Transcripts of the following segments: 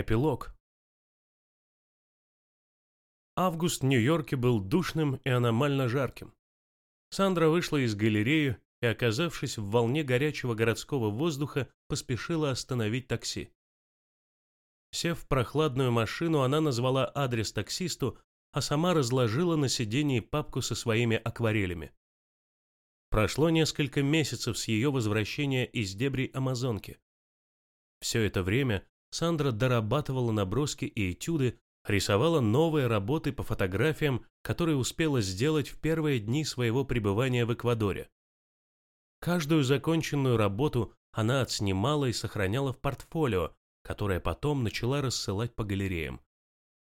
Эпилог. Август в Нью-Йорке был душным и аномально жарким. Сандра вышла из галереи и, оказавшись в волне горячего городского воздуха, поспешила остановить такси. Сев в прохладную машину, она назвала адрес таксисту, а сама разложила на сиденье папку со своими акварелями. Прошло несколько месяцев с ее возвращения из дебрей Амазонки. Все это время Сандра дорабатывала наброски и этюды, рисовала новые работы по фотографиям, которые успела сделать в первые дни своего пребывания в Эквадоре. Каждую законченную работу она отснимала и сохраняла в портфолио, которое потом начала рассылать по галереям.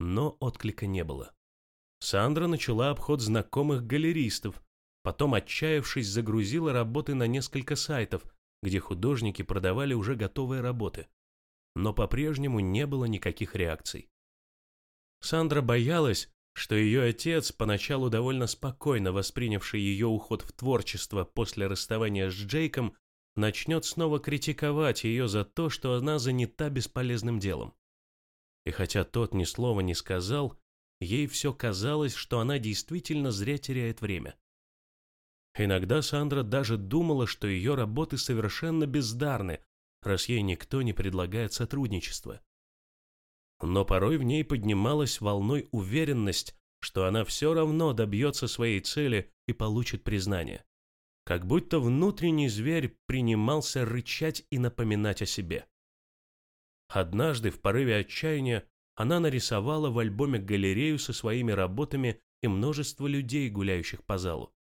Но отклика не было. Сандра начала обход знакомых галеристов, потом, отчаявшись, загрузила работы на несколько сайтов, где художники продавали уже готовые работы но по-прежнему не было никаких реакций. Сандра боялась, что ее отец, поначалу довольно спокойно воспринявший ее уход в творчество после расставания с Джейком, начнет снова критиковать ее за то, что она занята бесполезным делом. И хотя тот ни слова не сказал, ей все казалось, что она действительно зря теряет время. Иногда Сандра даже думала, что ее работы совершенно бездарны, раз ей никто не предлагает сотрудничество. Но порой в ней поднималась волной уверенность, что она все равно добьется своей цели и получит признание. Как будто внутренний зверь принимался рычать и напоминать о себе. Однажды в порыве отчаяния она нарисовала в альбоме галерею со своими работами и множество людей, гуляющих по залу.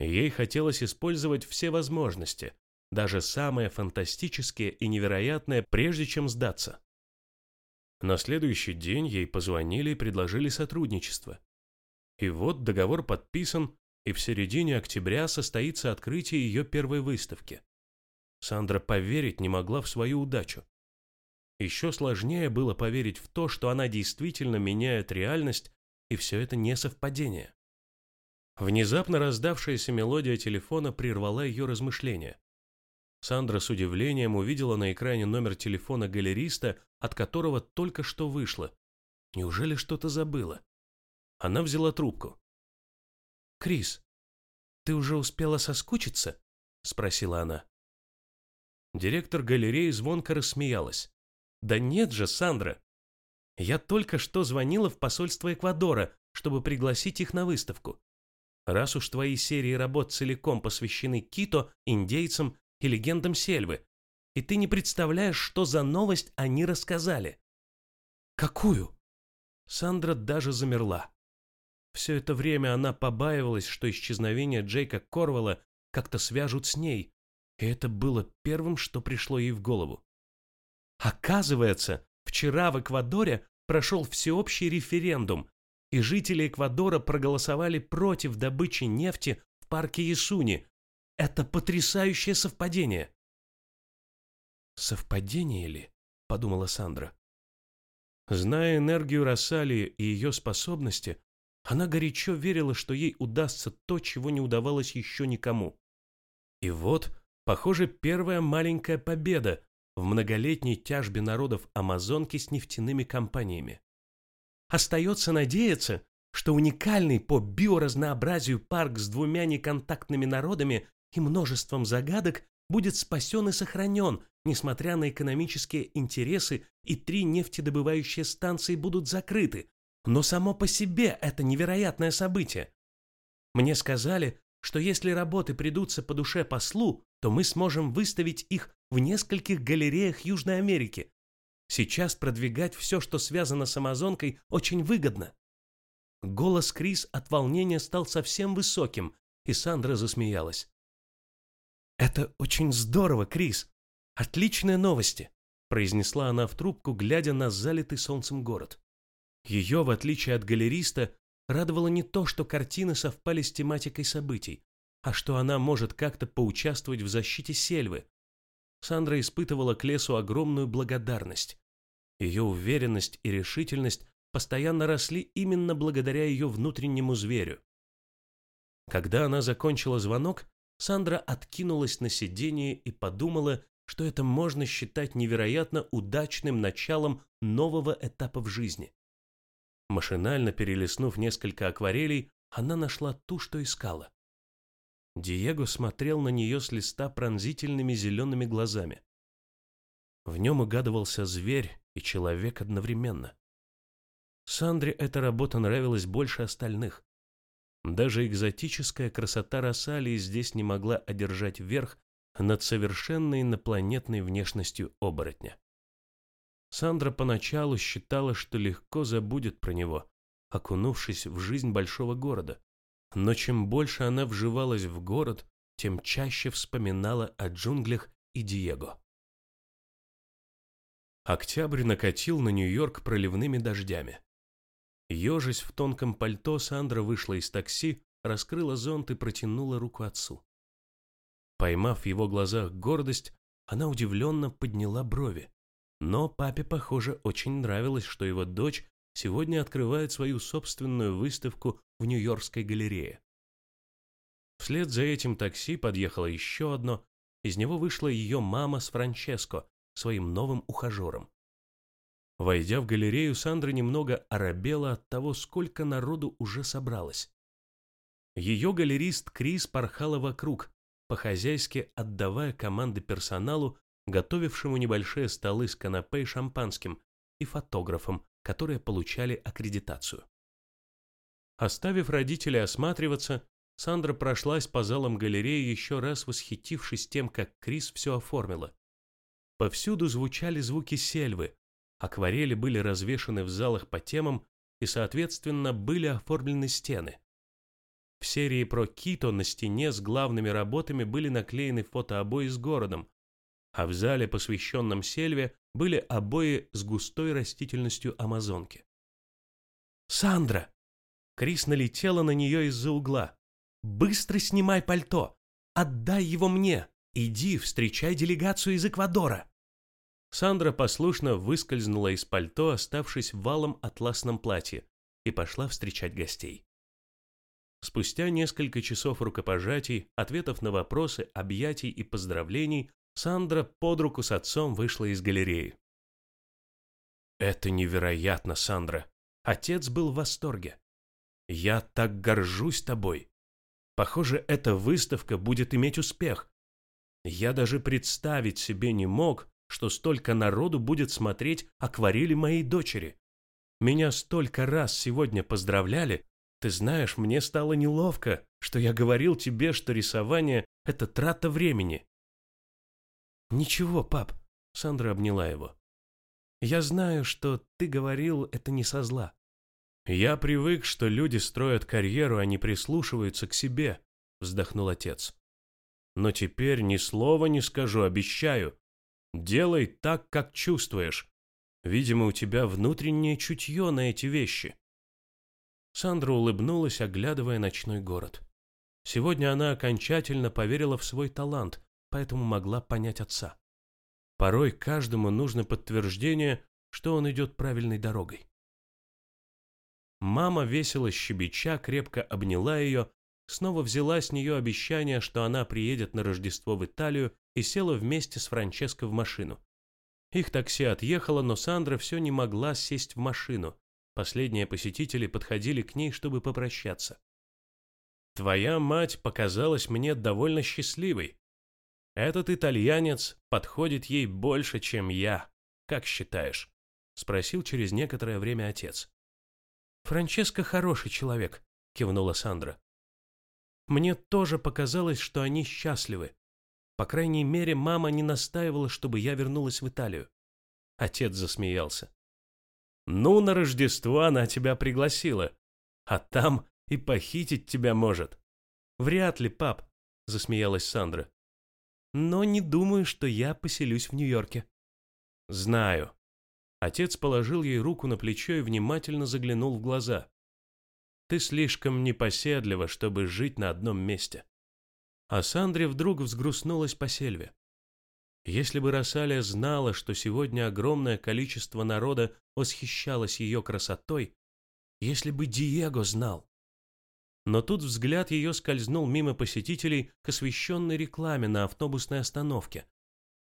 Ей хотелось использовать все возможности, даже самое фантастическое и невероятное, прежде чем сдаться. На следующий день ей позвонили и предложили сотрудничество. И вот договор подписан, и в середине октября состоится открытие ее первой выставки. Сандра поверить не могла в свою удачу. Еще сложнее было поверить в то, что она действительно меняет реальность, и все это не совпадение. Внезапно раздавшаяся мелодия телефона прервала ее размышления. Сандра с удивлением увидела на экране номер телефона галериста, от которого только что вышла. Неужели что-то забыла? Она взяла трубку. «Крис, ты уже успела соскучиться?» – спросила она. Директор галереи звонко рассмеялась. «Да нет же, Сандра! Я только что звонила в посольство Эквадора, чтобы пригласить их на выставку. Раз уж твои серии работ целиком посвящены кито, индейцам и легендам Сельвы, и ты не представляешь, что за новость они рассказали. Какую? Сандра даже замерла. Все это время она побаивалась, что исчезновение Джейка Корвала как-то свяжут с ней, и это было первым, что пришло ей в голову. Оказывается, вчера в Эквадоре прошел всеобщий референдум, и жители Эквадора проголосовали против добычи нефти в парке Ясуни, это потрясающее совпадение. Совпадение ли? Подумала Сандра. Зная энергию Рассалии и ее способности, она горячо верила, что ей удастся то, чего не удавалось еще никому. И вот, похоже, первая маленькая победа в многолетней тяжбе народов Амазонки с нефтяными компаниями. Остается надеяться, что уникальный по биоразнообразию парк с двумя неконтактными народами и множеством загадок будет спасен и сохранен, несмотря на экономические интересы, и три нефтедобывающие станции будут закрыты. Но само по себе это невероятное событие. Мне сказали, что если работы придутся по душе послу, то мы сможем выставить их в нескольких галереях Южной Америки. Сейчас продвигать все, что связано с Амазонкой, очень выгодно. Голос Крис от волнения стал совсем высоким, и Сандра засмеялась. «Это очень здорово, Крис. Отличные новости», произнесла она в трубку, глядя на залитый солнцем город. Ее, в отличие от галериста, радовало не то, что картины совпали с тематикой событий, а что она может как-то поучаствовать в защите сельвы. Сандра испытывала к лесу огромную благодарность. Ее уверенность и решительность постоянно росли именно благодаря ее внутреннему зверю. Когда она закончила звонок, Сандра откинулась на сиденье и подумала, что это можно считать невероятно удачным началом нового этапа в жизни. Машинально перелистнув несколько акварелей, она нашла ту, что искала. Диего смотрел на нее с листа пронзительными зелеными глазами. В нем угадывался зверь и человек одновременно. Сандре эта работа нравилась больше остальных. Даже экзотическая красота Рассалии здесь не могла одержать верх над совершенной инопланетной внешностью оборотня. Сандра поначалу считала, что легко забудет про него, окунувшись в жизнь большого города. Но чем больше она вживалась в город, тем чаще вспоминала о джунглях и Диего. Октябрь накатил на Нью-Йорк проливными дождями. Ежась в тонком пальто, Сандра вышла из такси, раскрыла зонт и протянула руку отцу. Поймав в его глазах гордость, она удивленно подняла брови. Но папе, похоже, очень нравилось, что его дочь сегодня открывает свою собственную выставку в Нью-Йоркской галерее. Вслед за этим такси подъехало еще одно, из него вышла ее мама с Франческо, своим новым ухажером. Войдя в галерею, Сандра немного оробела от того, сколько народу уже собралось. Ее галерист Крис порхала вокруг, по-хозяйски отдавая команды персоналу, готовившему небольшие столы с канапе и шампанским, и фотографам, которые получали аккредитацию. Оставив родителей осматриваться, Сандра прошлась по залам галереи, еще раз восхитившись тем, как Крис все оформила. Повсюду звучали звуки сельвы, акварели были развешаны в залах по темам и, соответственно, были оформлены стены. В серии про Кито на стене с главными работами были наклеены фотообои с городом, а в зале, посвященном сельве, были обои с густой растительностью Амазонки. «Сандра!» Крис налетела на нее из-за угла. «Быстро снимай пальто! Отдай его мне! Иди, встречай делегацию из Эквадора!» Сандра послушно выскользнула из пальто, оставшись в валом атласном платье, и пошла встречать гостей. Спустя несколько часов рукопожатий, ответов на вопросы, объятий и поздравлений, Сандра под руку с отцом вышла из галереи. «Это невероятно, Сандра!» Отец был в восторге. «Я так горжусь тобой. Похоже, эта выставка будет иметь успех. Я даже представить себе не мог, что столько народу будет смотреть акварели моей дочери. Меня столько раз сегодня поздравляли, ты знаешь, мне стало неловко, что я говорил тебе, что рисование – это трата времени. Ничего, пап, Сандра обняла его. Я знаю, что ты говорил это не со зла. Я привык, что люди строят карьеру, а не прислушиваются к себе, вздохнул отец. Но теперь ни слова не скажу, обещаю. Делай так, как чувствуешь. Видимо, у тебя внутреннее чутье на эти вещи. Сандра улыбнулась, оглядывая ночной город. Сегодня она окончательно поверила в свой талант, поэтому могла понять отца. Порой каждому нужно подтверждение, что он идет правильной дорогой. Мама, весело щебеча, крепко обняла ее, снова взяла с нее обещание, что она приедет на Рождество в Италию и села вместе с Франческо в машину. Их такси отъехало, но Сандра все не могла сесть в машину. Последние посетители подходили к ней, чтобы попрощаться. «Твоя мать показалась мне довольно счастливой. Этот итальянец подходит ей больше, чем я. Как считаешь?» — спросил через некоторое время отец. «Франческо хороший человек», — кивнула Сандра. «Мне тоже показалось, что они счастливы. По крайней мере, мама не настаивала, чтобы я вернулась в Италию». Отец засмеялся. Ну, на Рождество она тебя пригласила, а там и похитить тебя может. Вряд ли, пап, засмеялась Сандра. Но не думаю, что я поселюсь в Нью-Йорке. Знаю. Отец положил ей руку на плечо и внимательно заглянул в глаза. Ты слишком непоседлива, чтобы жить на одном месте. А Сандре вдруг взгрустнулась по сельве. Если бы Росалия знала, что сегодня огромное количество народа восхищалось ее красотой, если бы Диего знал. Но тут взгляд ее скользнул мимо посетителей к освещенной рекламе на автобусной остановке.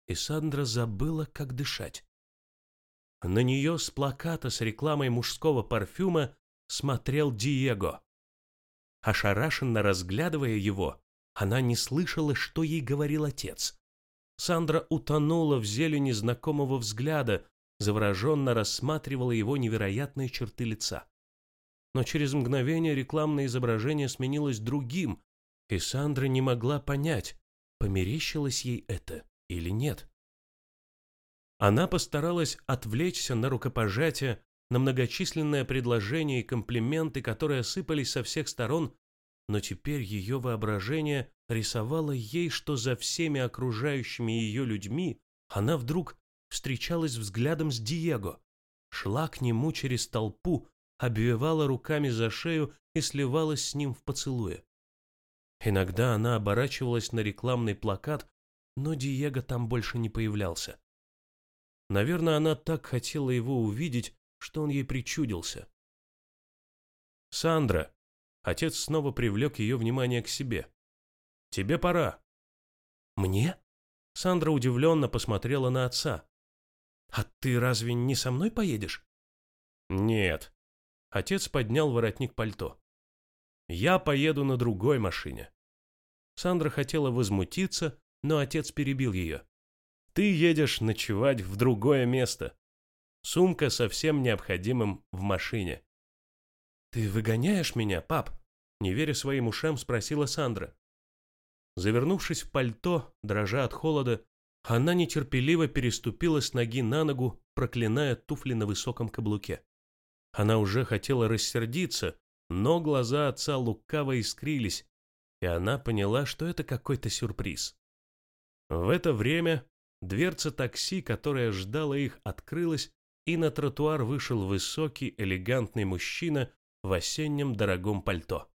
и Сандра забыла, как дышать. На нее с плаката с рекламой мужского парфюма смотрел Диего. Ошарашенно разглядывая его, она не слышала, что ей говорил отец. Сандра утонула в зелени знакомого взгляда, завороженно рассматривала его невероятные черты лица. Но через мгновение рекламное изображение сменилось другим, и Сандра не могла понять, померещилось ей это или нет. Она постаралась отвлечься на рукопожатие, на многочисленные предложения и комплименты, которые осыпались со всех сторон, но теперь ее воображение рисовало ей, что за всеми окружающими ее людьми она вдруг встречалась взглядом с Диего, шла к нему через толпу, обвивала руками за шею и сливалась с ним в поцелуе. Иногда она оборачивалась на рекламный плакат, но Диего там больше не появлялся. Наверное, она так хотела его увидеть, что он ей причудился. «Сандра!» Отец снова привлек ее внимание к себе. «Тебе пора». «Мне?» Сандра удивленно посмотрела на отца. «А ты разве не со мной поедешь?» «Нет». Отец поднял воротник пальто. «Я поеду на другой машине». Сандра хотела возмутиться, но отец перебил ее. Ты едешь ночевать в другое место. Сумка со всем необходимым в машине. Ты выгоняешь меня, пап? Не веря своим ушам, спросила Сандра. Завернувшись в пальто, дрожа от холода, она нетерпеливо переступила с ноги на ногу, проклиная туфли на высоком каблуке. Она уже хотела рассердиться, но глаза отца лукаво искрились, и она поняла, что это какой-то сюрприз. В это время Дверца такси, которая ждала их, открылась, и на тротуар вышел высокий, элегантный мужчина в осеннем дорогом пальто.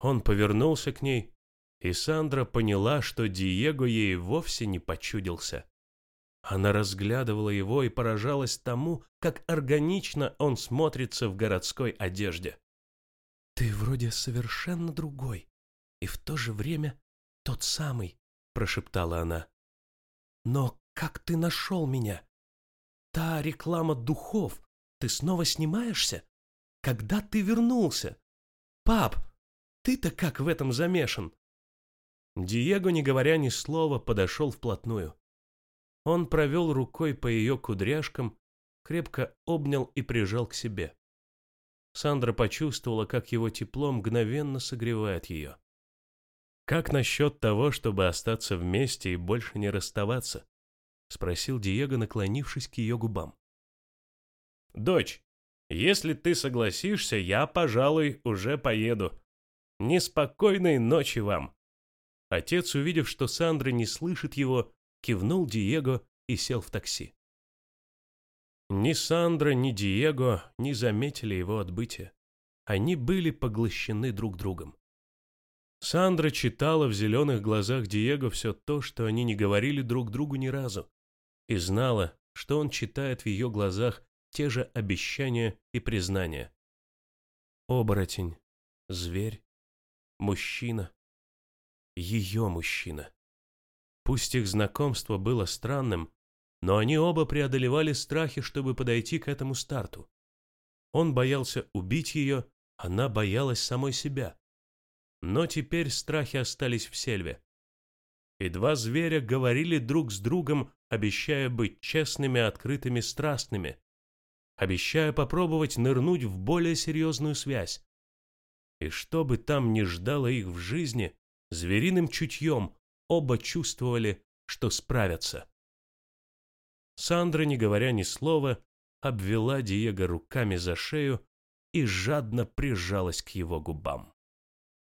Он повернулся к ней, и Сандра поняла, что Диего ей вовсе не почудился. Она разглядывала его и поражалась тому, как органично он смотрится в городской одежде. «Ты вроде совершенно другой, и в то же время тот самый», – прошептала она. Но как ты нашел меня? Та реклама духов. Ты снова снимаешься? Когда ты вернулся? Пап, ты-то как в этом замешан? Диего, не говоря ни слова, подошел вплотную. Он провел рукой по ее кудряшкам, крепко обнял и прижал к себе. Сандра почувствовала, как его тепло мгновенно согревает ее. «Как насчет того, чтобы остаться вместе и больше не расставаться?» — спросил Диего, наклонившись к ее губам. «Дочь, если ты согласишься, я, пожалуй, уже поеду. Неспокойной ночи вам!» Отец, увидев, что Сандра не слышит его, кивнул Диего и сел в такси. Ни Сандра, ни Диего не заметили его отбытия. Они были поглощены друг другом. Сандра читала в зеленых глазах Диего все то, что они не говорили друг другу ни разу, и знала, что он читает в ее глазах те же обещания и признания. Оборотень, зверь, мужчина, ее мужчина. Пусть их знакомство было странным, но они оба преодолевали страхи, чтобы подойти к этому старту. Он боялся убить ее, она боялась самой себя. Но теперь страхи остались в сельве. И два зверя говорили друг с другом, обещая быть честными, открытыми, страстными, обещая попробовать нырнуть в более серьезную связь. И что бы там ни ждало их в жизни, звериным чутьем оба чувствовали, что справятся. Сандра, не говоря ни слова, обвела Диего руками за шею и жадно прижалась к его губам.